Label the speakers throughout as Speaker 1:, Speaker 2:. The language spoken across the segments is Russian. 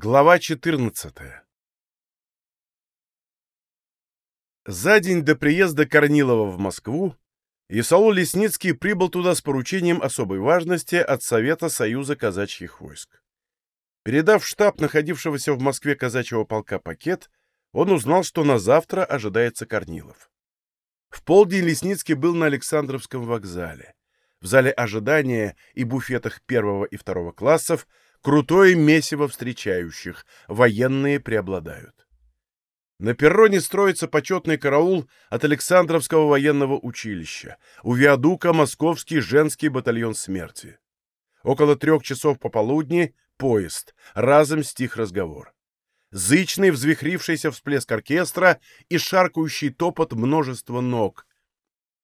Speaker 1: Глава 14 За день до приезда Корнилова в Москву Исаул Лесницкий прибыл туда с поручением особой важности от Совета Союза казачьих войск. Передав штаб находившегося в Москве казачьего полка пакет, он узнал, что на завтра ожидается Корнилов. В полдень Лесницкий был на Александровском вокзале. В зале ожидания и буфетах первого и второго классов крутое месиво встречающих, военные преобладают. На перроне строится почетный караул от Александровского военного училища, у виадука Московский женский батальон смерти. Около трех часов пополудни — поезд, разом стих разговор. Зычный взвихрившийся всплеск оркестра и шаркающий топот множества ног.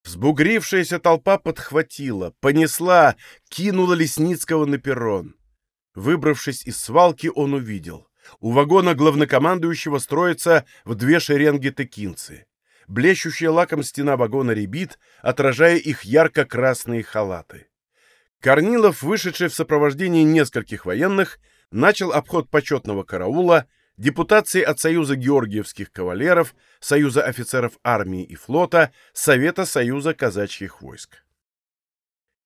Speaker 1: Взбугрившаяся толпа подхватила, понесла, кинула Лесницкого на перрон. Выбравшись из свалки, он увидел. У вагона главнокомандующего строятся в две шеренги текинцы. Блещущая лаком стена вагона ребит, отражая их ярко-красные халаты. Корнилов, вышедший в сопровождении нескольких военных, начал обход почетного караула, депутации от Союза Георгиевских кавалеров, Союза офицеров армии и флота, Совета Союза казачьих войск.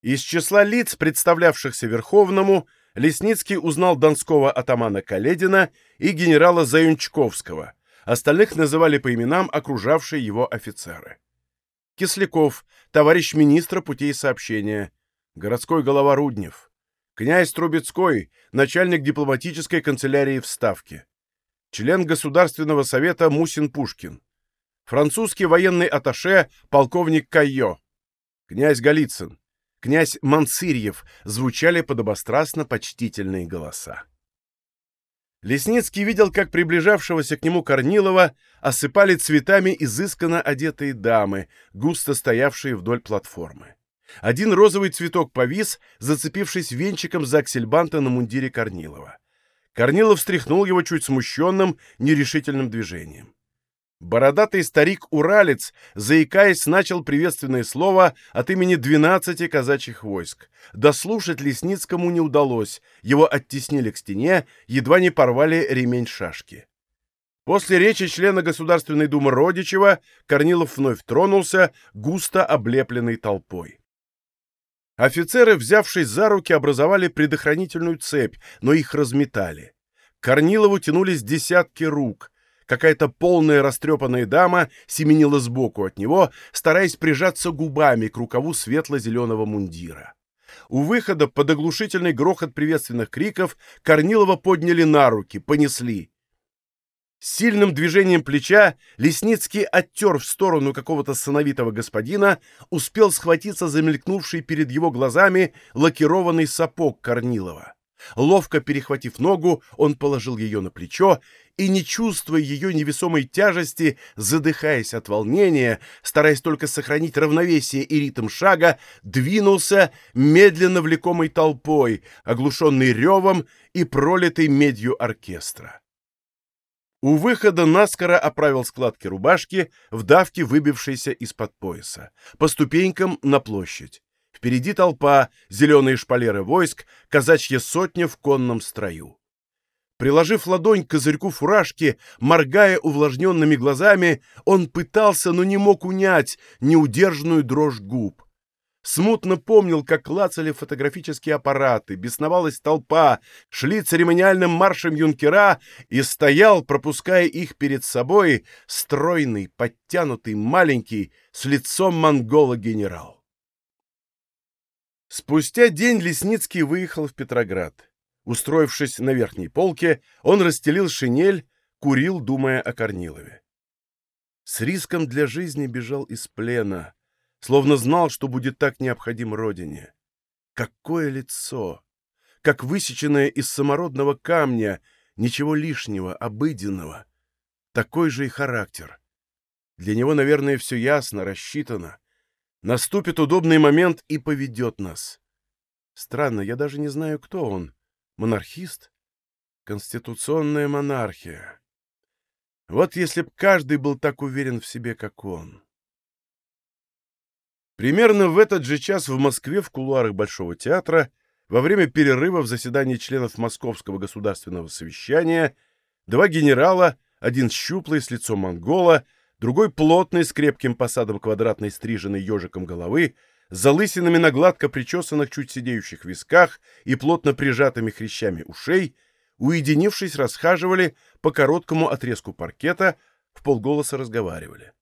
Speaker 1: Из числа лиц, представлявшихся Верховному, Лесницкий узнал донского атамана Каледина и генерала Заюнчковского. Остальных называли по именам окружавшие его офицеры. Кисляков, товарищ министра путей сообщения, городской голова Руднев, князь Трубецкой, начальник дипломатической канцелярии в Ставке, член Государственного совета Мусин-Пушкин, французский военный атташе полковник Кайо, князь Голицын, князь Мансырьев звучали подобострастно почтительные голоса. Лесницкий видел, как приближавшегося к нему Корнилова осыпали цветами изысканно одетые дамы, густо стоявшие вдоль платформы. Один розовый цветок повис, зацепившись венчиком за аксельбанта на мундире Корнилова. Корнилов встряхнул его чуть смущенным, нерешительным движением. Бородатый старик-уралец, заикаясь, начал приветственное слово от имени двенадцати казачьих войск. Дослушать Лесницкому не удалось, его оттеснили к стене, едва не порвали ремень шашки. После речи члена Государственной Думы Родичева Корнилов вновь тронулся, густо облепленный толпой. Офицеры, взявшись за руки, образовали предохранительную цепь, но их разметали. К Корнилову тянулись десятки рук — Какая-то полная растрепанная дама семенила сбоку от него, стараясь прижаться губами к рукаву светло-зеленого мундира. У выхода под оглушительный грохот приветственных криков Корнилова подняли на руки, понесли. Сильным движением плеча Лесницкий оттер в сторону какого-то сыновитого господина, успел схватиться за мелькнувший перед его глазами лакированный сапог Корнилова. Ловко перехватив ногу, он положил ее на плечо и, не чувствуя ее невесомой тяжести, задыхаясь от волнения, стараясь только сохранить равновесие и ритм шага, двинулся медленно влекомой толпой, оглушенный ревом и пролитой медью оркестра. У выхода наскоро оправил складки рубашки, в давке выбившейся из-под пояса, по ступенькам на площадь. Впереди толпа, зеленые шпалеры войск, казачья сотня в конном строю. Приложив ладонь к козырьку фуражки, моргая увлажненными глазами, он пытался, но не мог унять неудержанную дрожь губ. Смутно помнил, как клацали фотографические аппараты, бесновалась толпа, шли церемониальным маршем юнкера и стоял, пропуская их перед собой, стройный, подтянутый, маленький, с лицом монгола генерал. Спустя день Лесницкий выехал в Петроград. Устроившись на верхней полке, он расстелил шинель, курил, думая о Корнилове. С риском для жизни бежал из плена, словно знал, что будет так необходим родине. Какое лицо! Как высеченное из самородного камня, ничего лишнего, обыденного. Такой же и характер. Для него, наверное, все ясно, рассчитано. Наступит удобный момент и поведет нас. Странно, я даже не знаю, кто он. Монархист? Конституционная монархия. Вот если б каждый был так уверен в себе, как он. Примерно в этот же час в Москве в кулуарах Большого театра во время перерыва в заседании членов Московского государственного совещания два генерала, один щуплый с лицом монгола, другой плотный с крепким посадом квадратной стриженной ежиком головы, залысинами на гладко причесанных чуть сидеющих висках и плотно прижатыми хрящами ушей, уединившись, расхаживали по короткому отрезку паркета, в полголоса разговаривали.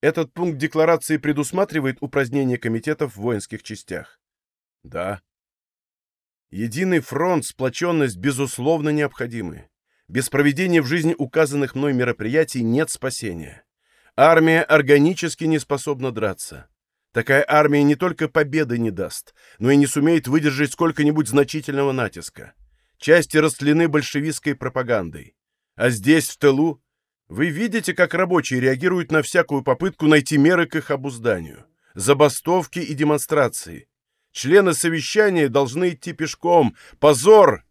Speaker 1: Этот пункт декларации предусматривает упразднение комитетов в воинских частях? Да. Единый фронт, сплоченность, безусловно, необходимы. Без проведения в жизни указанных мной мероприятий нет спасения. Армия органически не способна драться. Такая армия не только победы не даст, но и не сумеет выдержать сколько-нибудь значительного натиска. Части растлены большевистской пропагандой. А здесь, в тылу, вы видите, как рабочие реагируют на всякую попытку найти меры к их обузданию. Забастовки и демонстрации. Члены совещания должны идти пешком. Позор!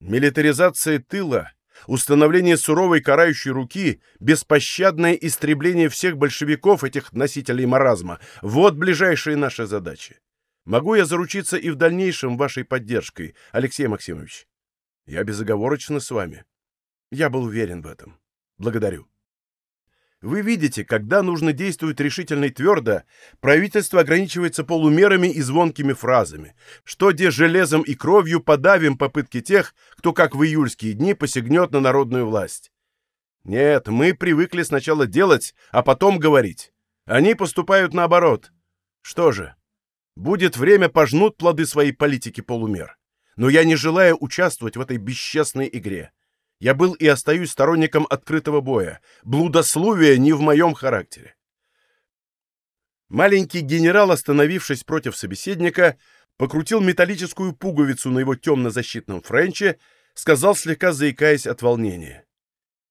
Speaker 1: Милитаризация тыла, установление суровой карающей руки, беспощадное истребление всех большевиков, этих носителей маразма — вот ближайшие наши задачи. Могу я заручиться и в дальнейшем вашей поддержкой, Алексей Максимович? Я безоговорочно с вами. Я был уверен в этом. Благодарю. Вы видите, когда нужно действовать решительно и твердо, правительство ограничивается полумерами и звонкими фразами, что где железом и кровью подавим попытки тех, кто, как в июльские дни, посягнет на народную власть. Нет, мы привыкли сначала делать, а потом говорить. Они поступают наоборот. Что же, будет время пожнут плоды своей политики полумер. Но я не желаю участвовать в этой бесчестной игре. Я был и остаюсь сторонником открытого боя. Блудословие не в моем характере. Маленький генерал, остановившись против собеседника, покрутил металлическую пуговицу на его темно-защитном френче, сказал, слегка заикаясь от волнения.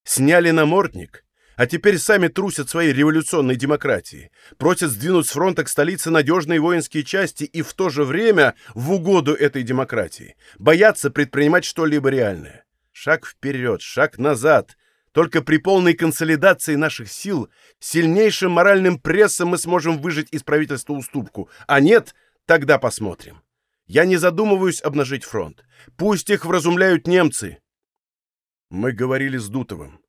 Speaker 1: «Сняли намордник, а теперь сами трусят своей революционной демократии, просят сдвинуть с фронта к столице надежные воинские части и в то же время, в угоду этой демократии, боятся предпринимать что-либо реальное. Шаг вперед, шаг назад. Только при полной консолидации наших сил, сильнейшим моральным прессом мы сможем выжить из правительства уступку. А нет, тогда посмотрим. Я не задумываюсь обнажить фронт. Пусть их вразумляют немцы. Мы говорили с Дутовым.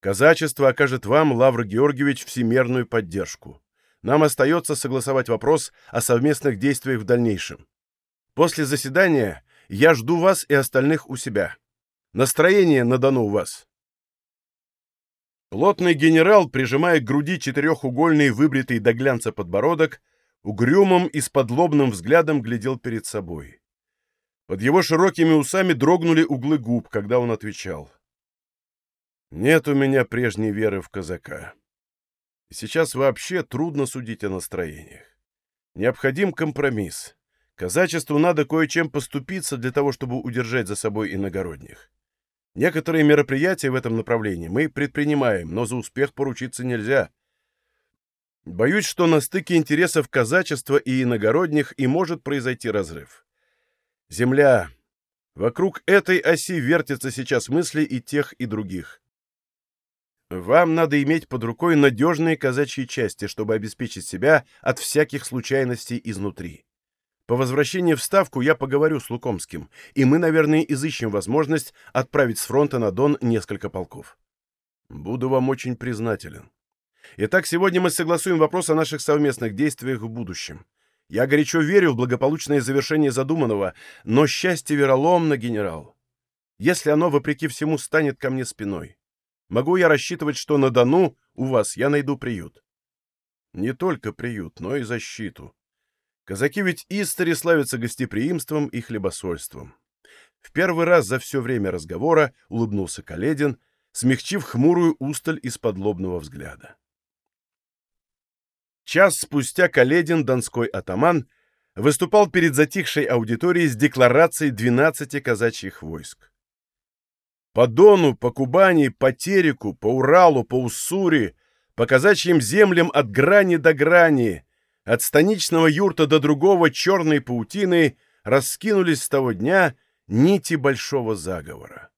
Speaker 1: Казачество окажет вам, Лавр Георгиевич, всемерную поддержку. Нам остается согласовать вопрос о совместных действиях в дальнейшем. После заседания я жду вас и остальных у себя. Настроение на Дону у вас. Плотный генерал, прижимая к груди четырехугольный выбритый до глянца подбородок, угрюмым и с подлобным взглядом глядел перед собой. Под его широкими усами дрогнули углы губ, когда он отвечал. «Нет у меня прежней веры в казака. Сейчас вообще трудно судить о настроениях. Необходим компромисс. Казачеству надо кое-чем поступиться для того, чтобы удержать за собой иногородних. Некоторые мероприятия в этом направлении мы предпринимаем, но за успех поручиться нельзя. Боюсь, что на стыке интересов казачества и иногородних и может произойти разрыв. Земля. Вокруг этой оси вертятся сейчас мысли и тех, и других. Вам надо иметь под рукой надежные казачьи части, чтобы обеспечить себя от всяких случайностей изнутри. По возвращении в Ставку я поговорю с Лукомским, и мы, наверное, изыщем возможность отправить с фронта на Дон несколько полков. Буду вам очень признателен. Итак, сегодня мы согласуем вопрос о наших совместных действиях в будущем. Я горячо верю в благополучное завершение задуманного, но счастье вероломно, генерал. Если оно, вопреки всему, станет ко мне спиной, могу я рассчитывать, что на Дону у вас я найду приют? Не только приют, но и защиту. Казаки ведь истори славятся гостеприимством и хлебосольством. В первый раз за все время разговора улыбнулся Каледин, смягчив хмурую усталь из-под лобного взгляда. Час спустя Каледин, донской атаман, выступал перед затихшей аудиторией с декларацией 12 казачьих войск. По Дону, по Кубани, по Тереку, по Уралу, по Уссури, по казачьим землям от грани до грани — от станичного юрта до другого черной паутины раскинулись с того дня нити большого заговора.